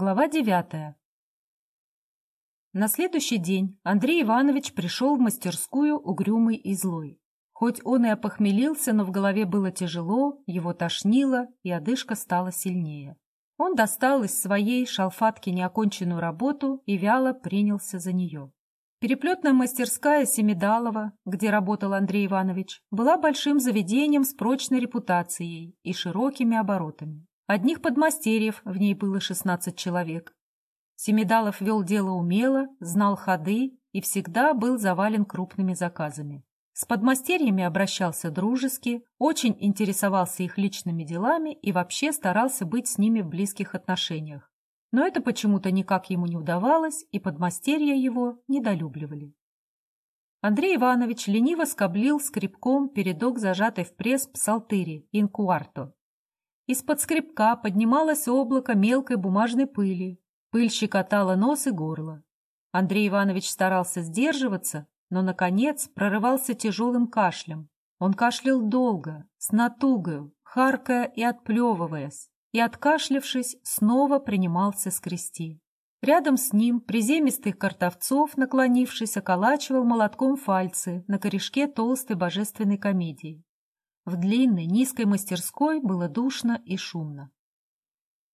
Глава девятая. На следующий день Андрей Иванович пришел в мастерскую угрюмый и злой. Хоть он и опохмелился, но в голове было тяжело, его тошнило, и одышка стала сильнее. Он достал из своей шалфатки неоконченную работу и вяло принялся за нее. Переплетная мастерская Семидалова, где работал Андрей Иванович, была большим заведением с прочной репутацией и широкими оборотами. Одних подмастерьев в ней было 16 человек. Семидалов вел дело умело, знал ходы и всегда был завален крупными заказами. С подмастерьями обращался дружески, очень интересовался их личными делами и вообще старался быть с ними в близких отношениях. Но это почему-то никак ему не удавалось, и подмастерья его недолюбливали. Андрей Иванович лениво скоблил скребком передок зажатой в пресс псалтыри инкуарто. Из-под скребка поднималось облако мелкой бумажной пыли. Пыль щекотала нос и горло. Андрей Иванович старался сдерживаться, но, наконец, прорывался тяжелым кашлем. Он кашлял долго, с натугою, харкая и отплевываясь и, откашлявшись, снова принимался скрести. Рядом с ним приземистый Картовцов, наклонившись, околачивал молотком фальцы на корешке толстой божественной комедии. В длинной, низкой мастерской было душно и шумно.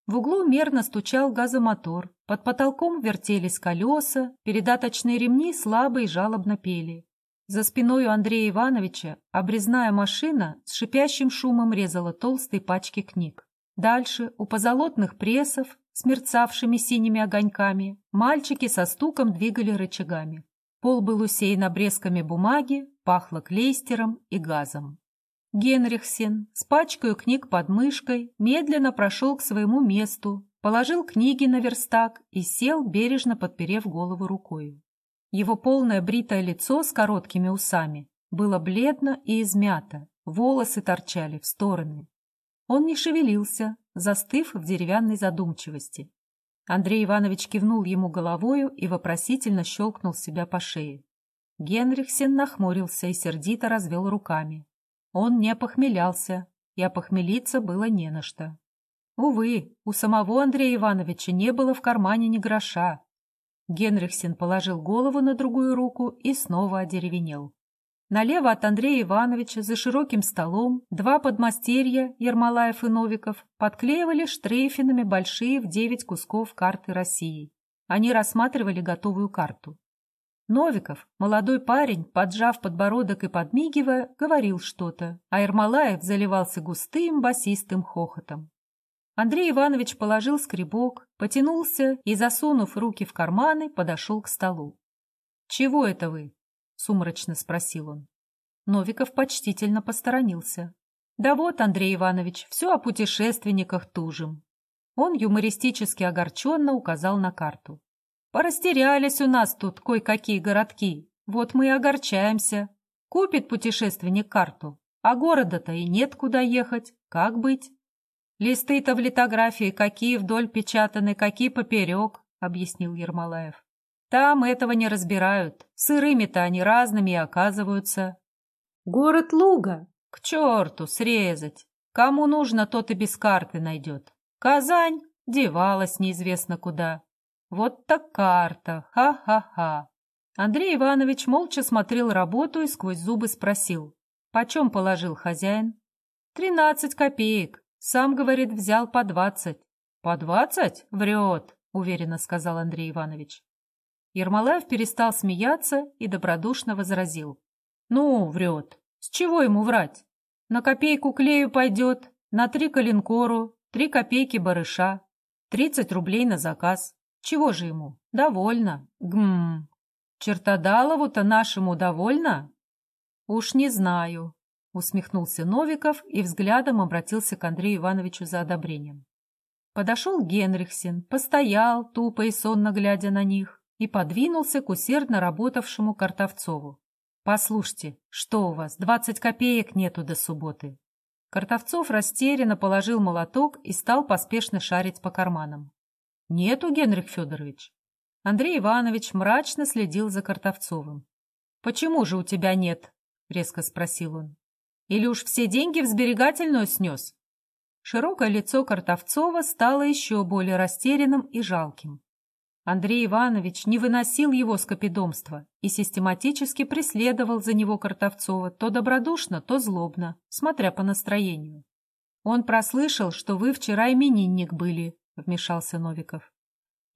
В углу мерно стучал газомотор, под потолком вертелись колеса, передаточные ремни слабо и жалобно пели. За спиной у Андрея Ивановича обрезная машина с шипящим шумом резала толстые пачки книг. Дальше, у позолотных прессов, с мерцавшими синими огоньками, мальчики со стуком двигали рычагами. Пол был усеян обрезками бумаги, пахло клейстером и газом. Генрихсен с пачкой книг под мышкой медленно прошел к своему месту, положил книги на верстак и сел, бережно подперев голову рукой. Его полное бритое лицо с короткими усами было бледно и измято, волосы торчали в стороны. Он не шевелился, застыв в деревянной задумчивости. Андрей Иванович кивнул ему головою и вопросительно щелкнул себя по шее. Генрихсен нахмурился и сердито развел руками. Он не опохмелялся, и опохмелиться было не на что. Увы, у самого Андрея Ивановича не было в кармане ни гроша. Генрихсен положил голову на другую руку и снова одеревенел. Налево от Андрея Ивановича за широким столом два подмастерья, Ермолаев и Новиков, подклеивали штрейфинами большие в девять кусков карты России. Они рассматривали готовую карту. Новиков, молодой парень, поджав подбородок и подмигивая, говорил что-то, а Ермолаев заливался густым басистым хохотом. Андрей Иванович положил скребок, потянулся и, засунув руки в карманы, подошел к столу. «Чего это вы?» — сумрачно спросил он. Новиков почтительно посторонился. «Да вот, Андрей Иванович, все о путешественниках тужим». Он юмористически огорченно указал на карту. «Порастерялись у нас тут кое-какие городки. Вот мы и огорчаемся. Купит путешественник карту, а города-то и нет куда ехать. Как быть?» «Листы-то в литографии какие вдоль печатаны, какие поперек», — объяснил Ермолаев. Там этого не разбирают. Сырыми-то они разными и оказываются. Город Луга. К черту, срезать. Кому нужно, тот и без карты найдет. Казань девалась неизвестно куда. Вот так карта. Ха-ха-ха. Андрей Иванович молча смотрел работу и сквозь зубы спросил. Почем положил хозяин? Тринадцать копеек. Сам, говорит, взял по двадцать. По двадцать? Врет, уверенно сказал Андрей Иванович. Ермолаев перестал смеяться и добродушно возразил. «Ну, врет. С чего ему врать? На копейку клею пойдет, на три калинкору, три копейки барыша, тридцать рублей на заказ. Чего же ему? Довольно. Гм. Чертодалову-то нашему довольно? Уж не знаю, усмехнулся Новиков и взглядом обратился к Андрею Ивановичу за одобрением. Подошел Генрихсен, постоял, тупо и сонно глядя на них, и подвинулся к усердно работавшему Картовцову. «Послушайте, что у вас, двадцать копеек нету до субботы?» Картовцов растерянно положил молоток и стал поспешно шарить по карманам. «Нету, Генрих Федорович?» Андрей Иванович мрачно следил за Картовцовым. «Почему же у тебя нет?» — резко спросил он. «Или уж все деньги в сберегательную снес?» широкое лицо Картовцова стало еще более растерянным и жалким. Андрей Иванович не выносил его скопидомства и систематически преследовал за него Картовцова то добродушно, то злобно, смотря по настроению. «Он прослышал, что вы вчера именинник были», — вмешался Новиков.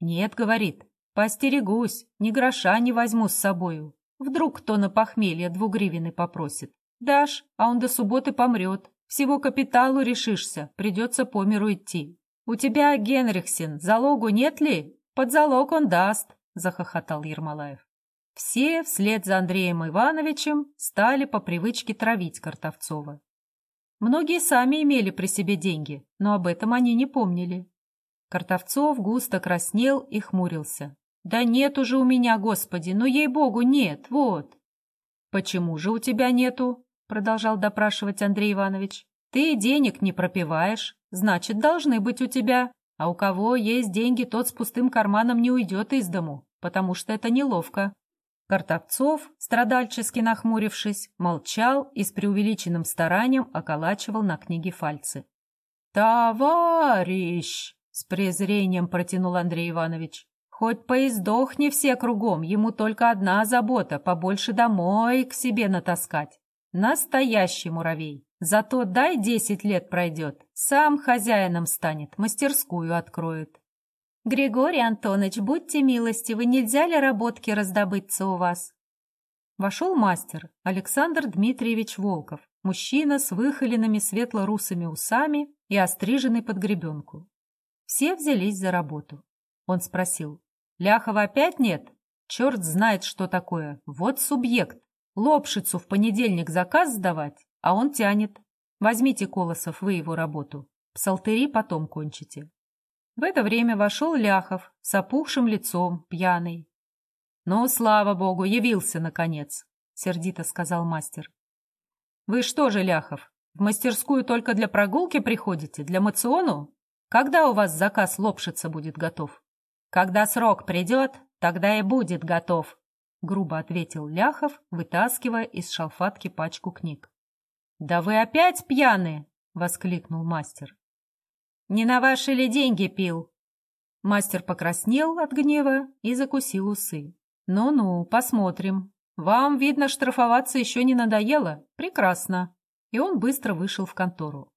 «Нет, — говорит, — постерегусь, ни гроша не возьму с собою. Вдруг кто на похмелье двугривины попросит. Дашь, а он до субботы помрет. Всего капиталу решишься, придется по миру идти. У тебя, Генрихсен, залогу нет ли? Под залог он даст, — захохотал Ермолаев. Все, вслед за Андреем Ивановичем, стали по привычке травить Картовцова. Многие сами имели при себе деньги, но об этом они не помнили. Картовцов густо краснел и хмурился. «Да нет уже у меня, Господи, ну ей-богу, нет, вот!» «Почему же у тебя нету?» — продолжал допрашивать Андрей Иванович. «Ты денег не пропиваешь, значит, должны быть у тебя. А у кого есть деньги, тот с пустым карманом не уйдет из дому, потому что это неловко». Картовцов, страдальчески нахмурившись, молчал и с преувеличенным старанием околачивал на книге фальцы. «Товарищ!» — с презрением протянул Андрей Иванович. «Хоть поиздохни все кругом, ему только одна забота — побольше домой к себе натаскать. Настоящий муравей. Зато дай десять лет пройдет, сам хозяином станет, мастерскую откроет. «Григорий Антонович, будьте милостивы, нельзя ли работки раздобыться у вас?» Вошел мастер Александр Дмитриевич Волков, мужчина с выхоленными светло-русыми усами и остриженный под гребенку. Все взялись за работу. Он спросил, «Ляхова опять нет? Черт знает, что такое. Вот субъект. Лопшицу в понедельник заказ сдавать, а он тянет. Возьмите, Колосов, вы его работу. Псалтыри потом кончите». В это время вошел Ляхов с опухшим лицом, пьяный. «Ну, слава богу, явился, наконец», — сердито сказал мастер. «Вы что же, Ляхов, в мастерскую только для прогулки приходите, для мациону? Когда у вас заказ лопшица будет готов?» «Когда срок придет, тогда и будет готов», — грубо ответил Ляхов, вытаскивая из шалфатки пачку книг. «Да вы опять пьяны!» — воскликнул мастер. Не на ваши ли деньги пил?» Мастер покраснел от гнева и закусил усы. «Ну-ну, посмотрим. Вам, видно, штрафоваться еще не надоело? Прекрасно». И он быстро вышел в контору.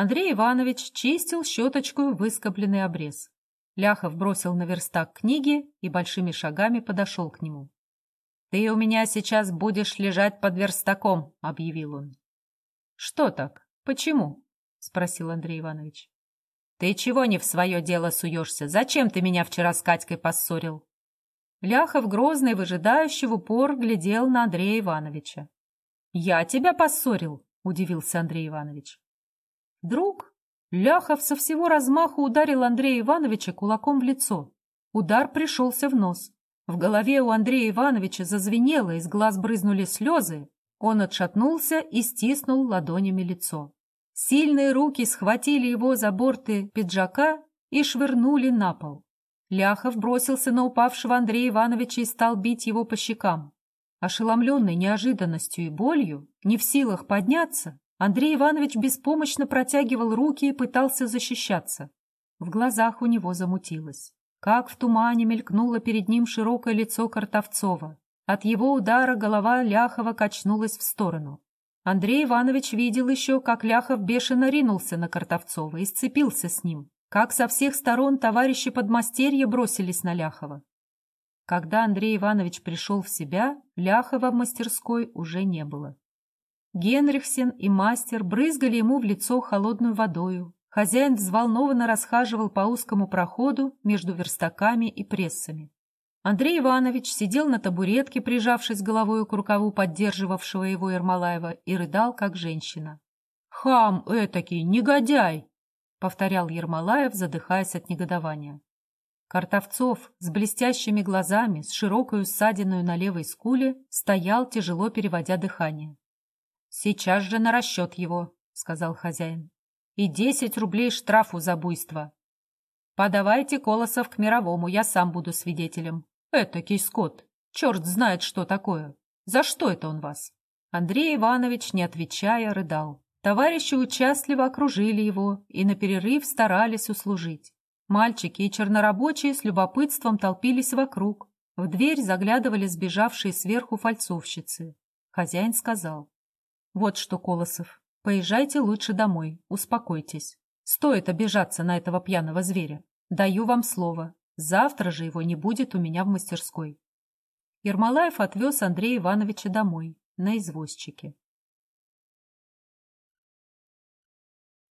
Андрей Иванович чистил щеточкой выскобленный обрез. Ляхов бросил на верстак книги и большими шагами подошел к нему. «Ты у меня сейчас будешь лежать под верстаком», — объявил он. «Что так? Почему?» — спросил Андрей Иванович. «Ты чего не в свое дело суешься? Зачем ты меня вчера с Катькой поссорил?» Ляхов, грозный, выжидающий, в упор глядел на Андрея Ивановича. «Я тебя поссорил?» — удивился Андрей Иванович. Вдруг Ляхов со всего размаху ударил Андрея Ивановича кулаком в лицо. Удар пришелся в нос. В голове у Андрея Ивановича зазвенело, из глаз брызнули слезы. Он отшатнулся и стиснул ладонями лицо. Сильные руки схватили его за борты пиджака и швырнули на пол. Ляхов бросился на упавшего Андрея Ивановича и стал бить его по щекам. Ошеломленный неожиданностью и болью, не в силах подняться, Андрей Иванович беспомощно протягивал руки и пытался защищаться. В глазах у него замутилось. Как в тумане мелькнуло перед ним широкое лицо Картовцова. От его удара голова Ляхова качнулась в сторону. Андрей Иванович видел еще, как Ляхов бешено ринулся на Картовцова и сцепился с ним, как со всех сторон товарищи подмастерья бросились на Ляхова. Когда Андрей Иванович пришел в себя, Ляхова в мастерской уже не было. Генрихсен и мастер брызгали ему в лицо холодную водою. Хозяин взволнованно расхаживал по узкому проходу между верстаками и прессами. Андрей Иванович сидел на табуретке, прижавшись головой к рукаву поддерживавшего его Ермолаева, и рыдал, как женщина. «Хам этакий, негодяй!» — повторял Ермолаев, задыхаясь от негодования. Картовцов с блестящими глазами, с широкой ссадиной на левой скуле, стоял, тяжело переводя дыхание. «Сейчас же на расчет его», — сказал хозяин. «И десять рублей штрафу за буйство. Подавайте Колосов к мировому, я сам буду свидетелем. Этакий скот. Черт знает, что такое. За что это он вас? Андрей Иванович, не отвечая, рыдал. Товарищи участливо окружили его и на перерыв старались услужить. Мальчики и чернорабочие с любопытством толпились вокруг. В дверь заглядывали сбежавшие сверху фальцовщицы. Хозяин сказал. «Вот что, Колосов, поезжайте лучше домой, успокойтесь. Стоит обижаться на этого пьяного зверя. Даю вам слово. Завтра же его не будет у меня в мастерской». Ермолаев отвез Андрея Ивановича домой, на извозчике.